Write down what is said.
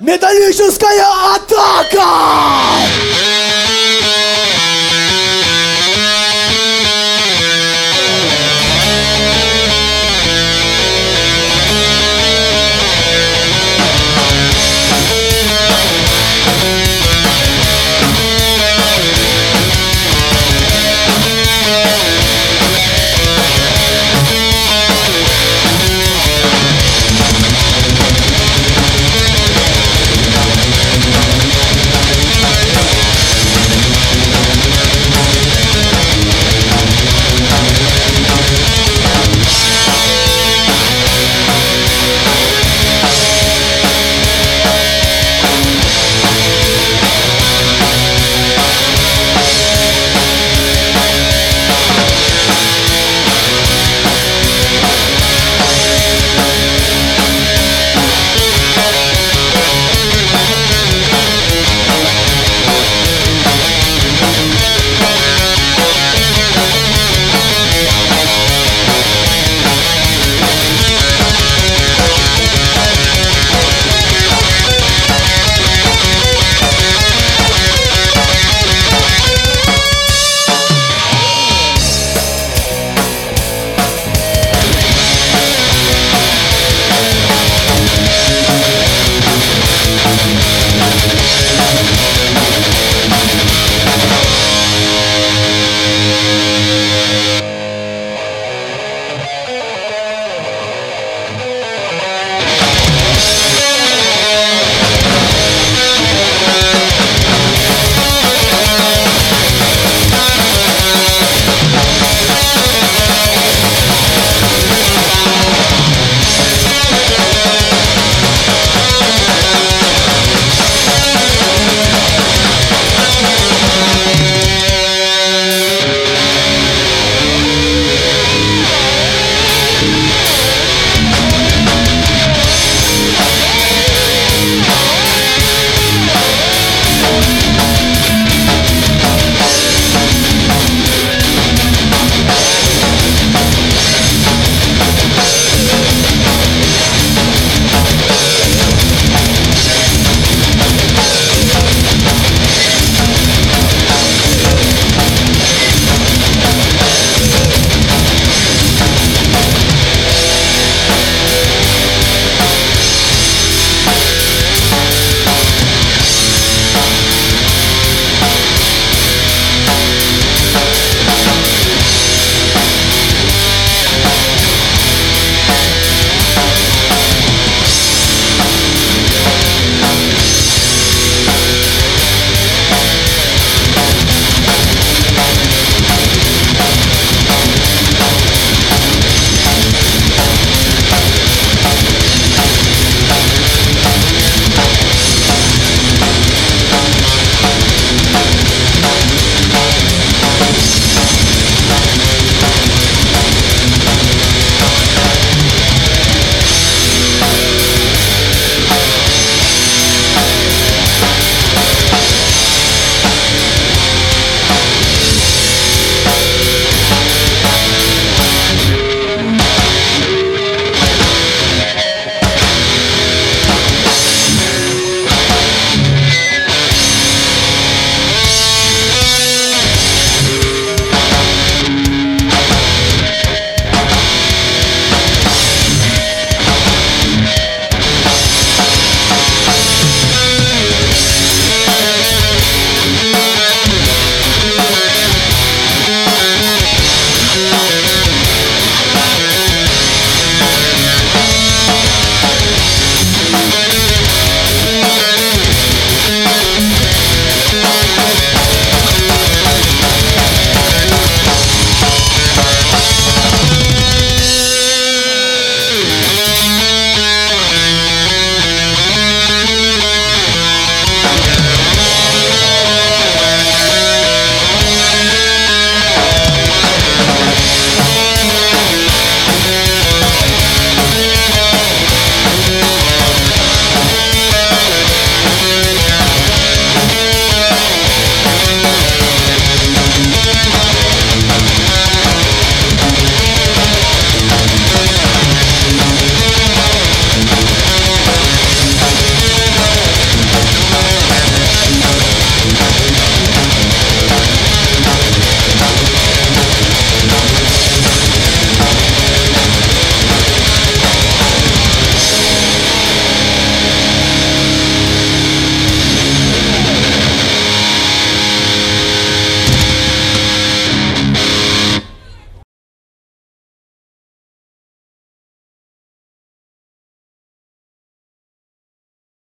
Металлическая атака!